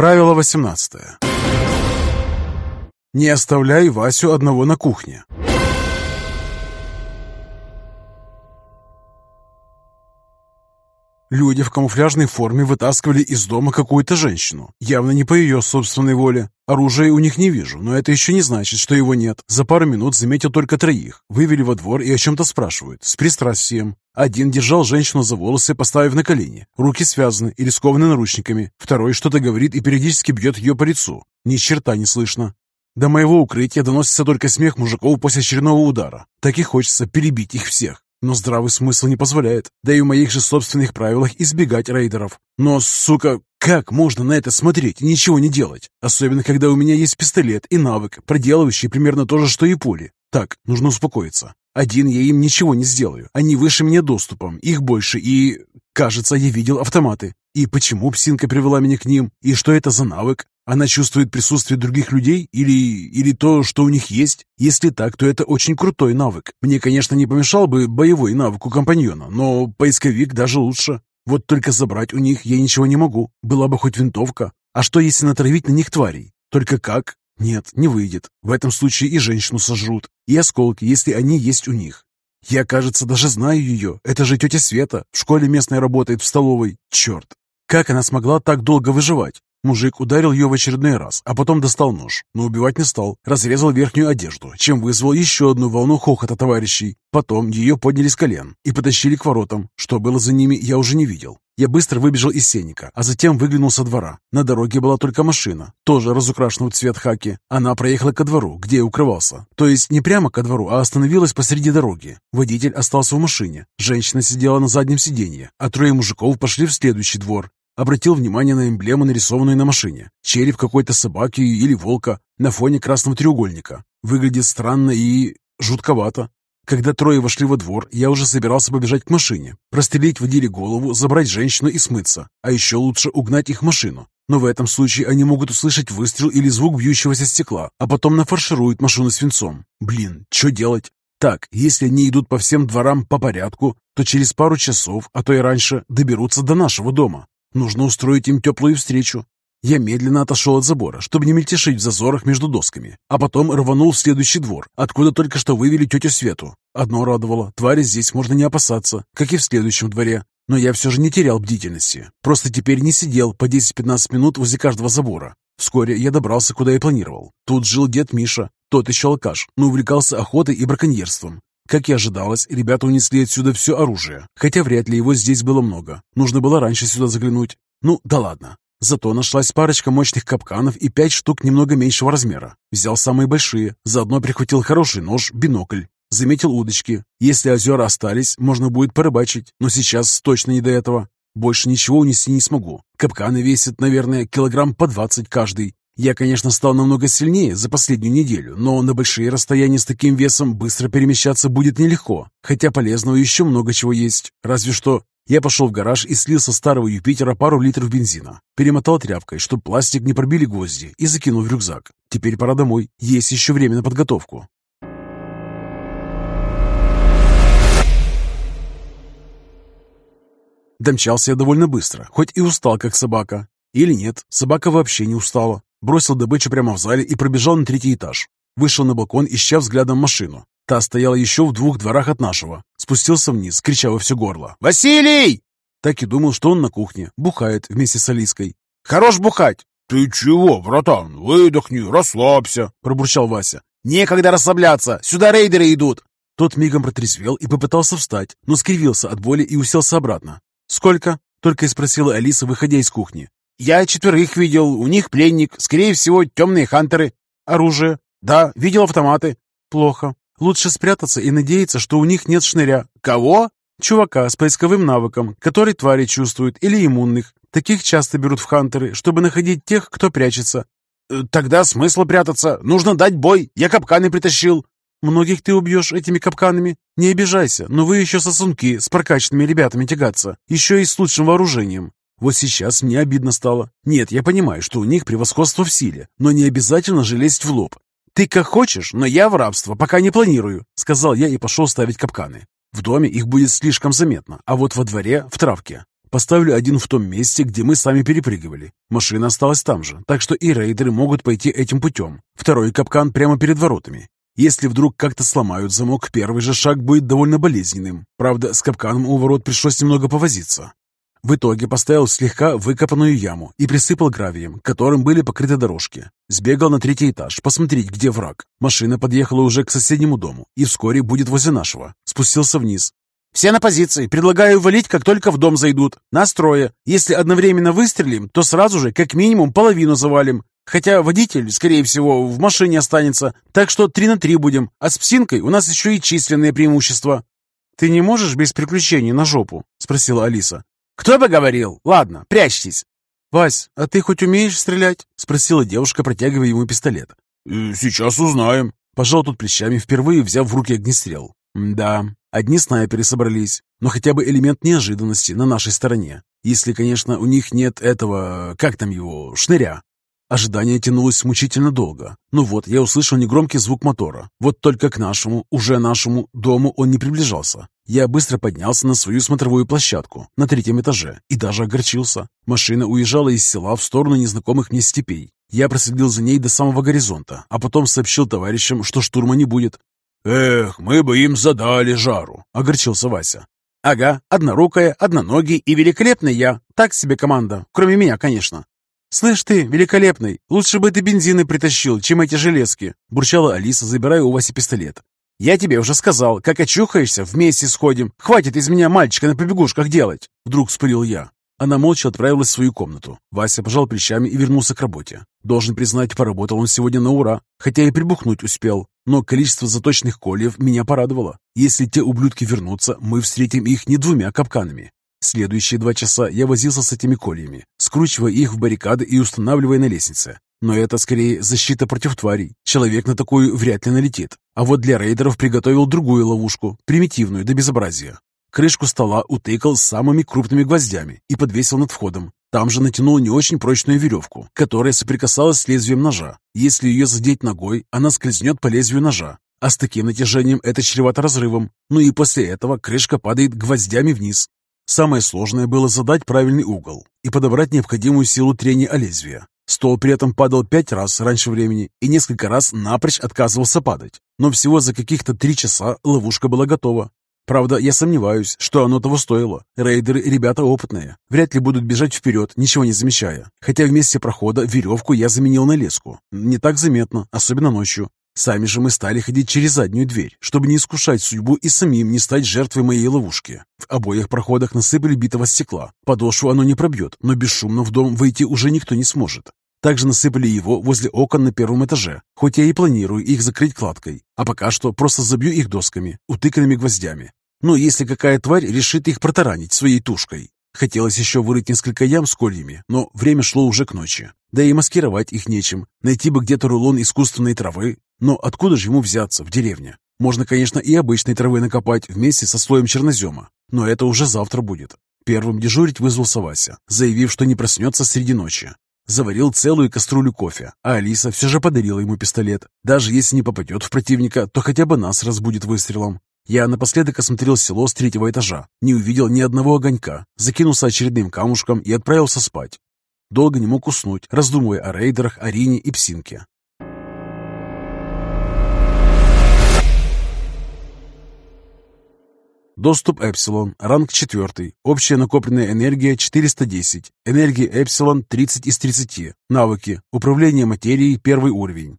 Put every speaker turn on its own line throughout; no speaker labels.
Правило 18. Не оставляй Васю одного на кухне. Люди в камуфляжной форме вытаскивали из дома какую-то женщину. Явно не по ее собственной воле. Оружия у них не вижу, но это еще не значит, что его нет. За пару минут заметил только троих. Вывели во двор и о чем-то спрашивают. С пристрастием. Один держал женщину за волосы, поставив на колени. Руки связаны или скованы наручниками. Второй что-то говорит и периодически бьет ее по лицу. Ни черта не слышно. До моего укрытия доносится только смех мужиков после очередного удара. Так и хочется перебить их всех. Но здравый смысл не позволяет, да и в моих же собственных правилах избегать рейдеров. Но, сука, как можно на это смотреть и ничего не делать? Особенно, когда у меня есть пистолет и навык, проделывающий примерно то же, что и пули. Так, нужно успокоиться. Один я им ничего не сделаю. Они выше меня доступом, их больше и... Кажется, я видел автоматы. И почему псинка привела меня к ним? И что это за навык? Она чувствует присутствие других людей или, или то, что у них есть? Если так, то это очень крутой навык. Мне, конечно, не помешал бы боевой навык у компаньона, но поисковик даже лучше. Вот только забрать у них я ничего не могу. Была бы хоть винтовка. А что, если натравить на них тварей? Только как? Нет, не выйдет. В этом случае и женщину сожрут, и осколки, если они есть у них. Я, кажется, даже знаю ее. Это же тетя Света. В школе местной работает в столовой. Черт. Как она смогла так долго выживать? Мужик ударил ее в очередной раз, а потом достал нож, но убивать не стал. Разрезал верхнюю одежду, чем вызвал еще одну волну хохота товарищей. Потом ее подняли с колен и потащили к воротам. Что было за ними, я уже не видел. Я быстро выбежал из сенника, а затем выглянул со двора. На дороге была только машина, тоже разукрашенного цвет хаки. Она проехала ко двору, где я укрывался. То есть не прямо ко двору, а остановилась посреди дороги. Водитель остался в машине. Женщина сидела на заднем сиденье, а трое мужиков пошли в следующий двор. Обратил внимание на эмблему, нарисованную на машине. Череп какой-то собаки или волка на фоне красного треугольника. Выглядит странно и... жутковато. Когда трое вошли во двор, я уже собирался побежать к машине, прострелить водили голову, забрать женщину и смыться. А еще лучше угнать их машину. Но в этом случае они могут услышать выстрел или звук бьющегося стекла, а потом нафаршируют машину свинцом. Блин, что делать? Так, если они идут по всем дворам по порядку, то через пару часов, а то и раньше, доберутся до нашего дома. Нужно устроить им теплую встречу. Я медленно отошел от забора, чтобы не мельтешить в зазорах между досками, а потом рванул в следующий двор, откуда только что вывели тетю Свету. Одно радовало, твари здесь можно не опасаться, как и в следующем дворе. Но я все же не терял бдительности. Просто теперь не сидел по 10-15 минут возле каждого забора. Вскоре я добрался, куда и планировал. Тут жил дед Миша, тот еще алкаш, но увлекался охотой и браконьерством. Как и ожидалось, ребята унесли отсюда все оружие, хотя вряд ли его здесь было много. Нужно было раньше сюда заглянуть. Ну, да ладно. Зато нашлась парочка мощных капканов и пять штук немного меньшего размера. Взял самые большие, заодно прихватил хороший нож, бинокль. Заметил удочки. Если озера остались, можно будет порыбачить, но сейчас точно не до этого. Больше ничего унести не смогу. Капканы весят, наверное, килограмм по двадцать каждый. Я, конечно, стал намного сильнее за последнюю неделю, но на большие расстояния с таким весом быстро перемещаться будет нелегко, хотя полезного еще много чего есть. Разве что я пошел в гараж и слил со старого Юпитера пару литров бензина. Перемотал тряпкой, чтобы пластик не пробили гвозди, и закинул в рюкзак. Теперь пора домой, есть еще время на подготовку. Домчался я довольно быстро, хоть и устал, как собака. Или нет, собака вообще не устала. Бросил добычу прямо в зале и пробежал на третий этаж. Вышел на балкон, ища взглядом машину. Та стояла еще в двух дворах от нашего. Спустился вниз, крича во все горло. «Василий!» Так и думал, что он на кухне, бухает вместе с Алиской. «Хорош бухать!»
«Ты чего, братан? Выдохни, расслабься!»
Пробурчал Вася.
«Некогда расслабляться! Сюда рейдеры идут!»
Тот мигом протрезвел и попытался встать, но скривился от боли и уселся обратно. «Сколько?» — только и спросила Алиса, выходя из кухни.
Я четверых видел, у них пленник, скорее всего, темные хантеры.
Оружие?
Да, видел автоматы.
Плохо. Лучше спрятаться и надеяться, что у них нет шныря.
Кого?
Чувака с поисковым навыком, который твари чувствует или иммунных. Таких часто берут в хантеры, чтобы находить тех, кто прячется.
Э, тогда смысла прятаться. Нужно дать бой. Я капканы притащил.
Многих ты убьешь этими капканами. Не обижайся, но вы еще сосунки с прокачанными ребятами тягаться. Еще и с лучшим вооружением. Вот сейчас мне обидно стало. Нет, я понимаю, что у них превосходство в силе, но не обязательно же лезть в лоб. «Ты как хочешь, но я в рабство пока не планирую», — сказал я и пошел ставить капканы. В доме их будет слишком заметно, а вот во дворе, в травке. Поставлю один в том месте, где мы сами перепрыгивали. Машина осталась там же, так что и рейдеры могут пойти этим путем. Второй капкан прямо перед воротами. Если вдруг как-то сломают замок, первый же шаг будет довольно болезненным. Правда, с капканом у ворот пришлось немного повозиться. В итоге поставил слегка выкопанную яму и присыпал гравием, которым были покрыты дорожки. Сбегал на третий этаж, посмотреть, где враг. Машина подъехала уже к соседнему дому и вскоре будет возле нашего. Спустился вниз. «Все на позиции. Предлагаю валить, как только в дом зайдут. Нас трое. Если одновременно выстрелим, то сразу же как минимум половину завалим. Хотя водитель, скорее всего, в машине останется. Так что три на три будем. А с псинкой у нас еще и численные преимущества». «Ты не можешь без приключений на жопу?» — спросила Алиса. «Кто бы говорил? Ладно, прячьтесь». «Вась, а ты хоть умеешь стрелять?» — спросила девушка, протягивая ему пистолет.
«Э, «Сейчас узнаем».
Пожал тут плечами, впервые взяв в руки огнестрел. «Да, одни снайперы собрались, но хотя бы элемент неожиданности на нашей стороне. Если, конечно, у них нет этого, как там его, шныря. Ожидание тянулось мучительно долго. Ну вот, я услышал негромкий звук мотора. Вот только к нашему, уже нашему дому он не приближался. Я быстро поднялся на свою смотровую площадку на третьем этаже и даже огорчился. Машина уезжала из села в сторону незнакомых мне степей. Я проследил за ней до самого горизонта, а потом сообщил товарищам, что штурма не будет.
«Эх, мы бы им задали жару», — огорчился Вася.
«Ага, однорукая, одноногий и великолепный я. Так себе команда, кроме меня, конечно. «Слышь ты, великолепный, лучше бы ты бензины притащил, чем эти железки!» – бурчала Алиса, забирая у Васи пистолет. «Я тебе уже сказал, как очухаешься, вместе сходим. Хватит из меня мальчика на побегушках делать!» Вдруг вспылил я. Она молча отправилась в свою комнату. Вася пожал плечами и вернулся к работе. Должен признать, поработал он сегодня на ура, хотя и прибухнуть успел. Но количество заточенных кольев меня порадовало. Если те ублюдки вернутся, мы встретим их не двумя капканами, Следующие два часа я возился с этими кольями, скручивая их в баррикады и устанавливая на лестнице. Но это скорее защита против тварей. Человек на такую вряд ли налетит. А вот для рейдеров приготовил другую ловушку, примитивную до безобразия. Крышку стола утыкал самыми крупными гвоздями и подвесил над входом. Там же натянул не очень прочную веревку, которая соприкасалась с лезвием ножа. Если ее задеть ногой, она скользнет по лезвию ножа. А с таким натяжением это чревато разрывом. Ну и после этого крышка падает гвоздями вниз. Самое сложное было задать правильный угол и подобрать необходимую силу трения о лезвие. Стол при этом падал пять раз раньше времени и несколько раз напрочь отказывался падать. Но всего за каких-то три часа ловушка была готова. Правда, я сомневаюсь, что оно того стоило. Рейдеры – ребята опытные. Вряд ли будут бежать вперед, ничего не замечая. Хотя вместе прохода веревку я заменил на леску. Не так заметно, особенно ночью. Сами же мы стали ходить через заднюю дверь, чтобы не искушать судьбу и самим не стать жертвой моей ловушки. В обоих проходах насыпали битого стекла. Подошву оно не пробьет, но бесшумно в дом выйти уже никто не сможет. Также насыпали его возле окон на первом этаже, хоть я и планирую их закрыть кладкой, а пока что просто забью их досками, утыканными гвоздями. Ну, если какая тварь решит их протаранить своей тушкой. Хотелось еще вырыть несколько ям с кольями, но время шло уже к ночи. Да и маскировать их нечем. Найти бы где-то рулон искусственной травы. Но откуда же ему взяться в деревне? Можно, конечно, и обычной травы накопать вместе со слоем чернозема. Но это уже завтра будет. Первым дежурить вызвался Вася, заявив, что не проснется среди ночи. Заварил целую кастрюлю кофе, а Алиса все же подарила ему пистолет. Даже если не попадет в противника, то хотя бы нас разбудит выстрелом. Я напоследок осмотрел село с третьего этажа, не увидел ни одного огонька, закинулся очередным камушком и отправился спать. Долго не мог уснуть, раздумывая о рейдерах, Арине и Псинке. Доступ Эпсилон, ранг 4, общая накопленная энергия 410, энергия Эпсилон 30 из 30, навыки, управление материей первый уровень.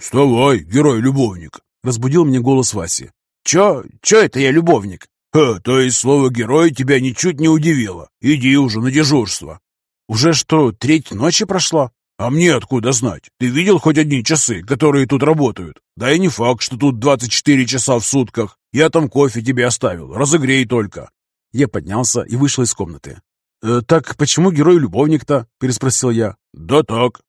«Вставай, герой-любовник!»
– разбудил мне голос Васи.
«Чё? Чё это я любовник?» «Ха, то есть слово «герой» тебя ничуть не удивило. Иди уже на дежурство».
«Уже что, треть ночи прошла?»
«А мне откуда знать? Ты видел хоть одни часы, которые тут работают? Да и не факт, что тут 24 часа в сутках. Я там кофе тебе оставил, разогрей только».
Я поднялся и вышел из комнаты. «Э, «Так почему герой-любовник-то?» – переспросил я.
«Да так».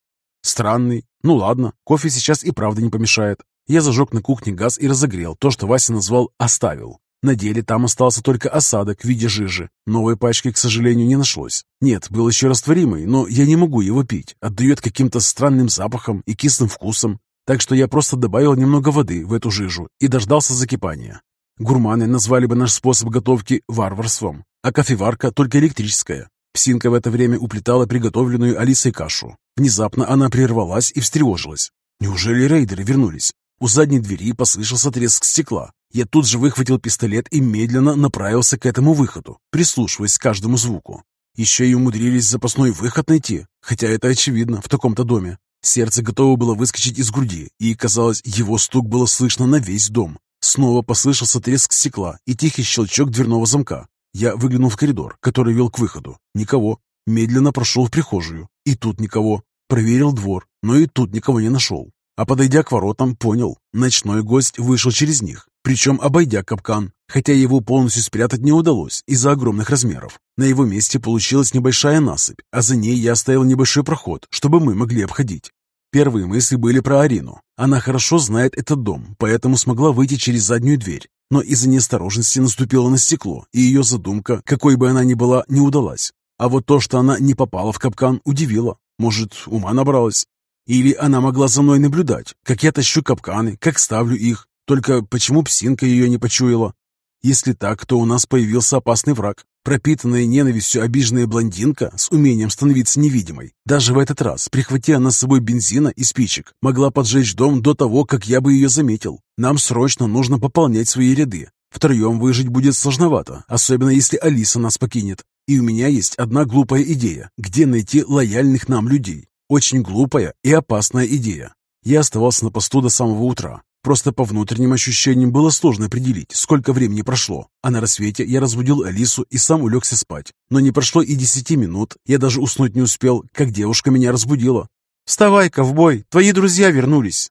«Странный. Ну ладно, кофе сейчас и правда не помешает». Я зажег на кухне газ и разогрел то, что Вася назвал «оставил». На деле там остался только осадок в виде жижи. Новой пачки, к сожалению, не нашлось. Нет, был еще растворимый, но я не могу его пить. Отдает каким-то странным запахом и кислым вкусом. Так что я просто добавил немного воды в эту жижу и дождался закипания. Гурманы назвали бы наш способ готовки варварством. а кофеварка только электрическая. Псинка в это время уплетала приготовленную Алисой кашу. Внезапно она прервалась и встревожилась. Неужели рейдеры вернулись? У задней двери послышался треск стекла. Я тут же выхватил пистолет и медленно направился к этому выходу, прислушиваясь к каждому звуку. Еще и умудрились запасной выход найти, хотя это очевидно в таком-то доме. Сердце готово было выскочить из груди, и, казалось, его стук было слышно на весь дом. Снова послышался треск стекла и тихий щелчок дверного замка. Я выглянул в коридор, который вел к выходу. Никого. Медленно прошел в прихожую. И тут никого. Проверил двор, но и тут никого не нашел. А подойдя к воротам, понял, ночной гость вышел через них, причем обойдя капкан, хотя его полностью спрятать не удалось из-за огромных размеров. На его месте получилась небольшая насыпь, а за ней я оставил небольшой проход, чтобы мы могли обходить. Первые мысли были про Арину. Она хорошо знает этот дом, поэтому смогла выйти через заднюю дверь. Но из-за неосторожности наступила на стекло, и ее задумка, какой бы она ни была, не удалась. А вот то, что она не попала в капкан, удивило. Может, ума набралась? Или она могла за мной наблюдать, как я тащу капканы, как ставлю их. Только почему псинка ее не почуяла? Если так, то у нас появился опасный враг. Пропитанная ненавистью обиженная блондинка с умением становиться невидимой. Даже в этот раз, прихватив она с собой бензина и спичек, могла поджечь дом до того, как я бы ее заметил. Нам срочно нужно пополнять свои ряды. Втроем выжить будет сложновато, особенно если Алиса нас покинет. И у меня есть одна глупая идея, где найти лояльных нам людей. Очень глупая и опасная идея. Я оставался на посту до самого утра. Просто по внутренним ощущениям было сложно определить, сколько времени прошло. А на рассвете я разбудил Алису и сам улегся спать. Но не прошло и десяти минут, я даже уснуть не успел, как девушка меня разбудила. «Вставай, ковбой, твои друзья вернулись!»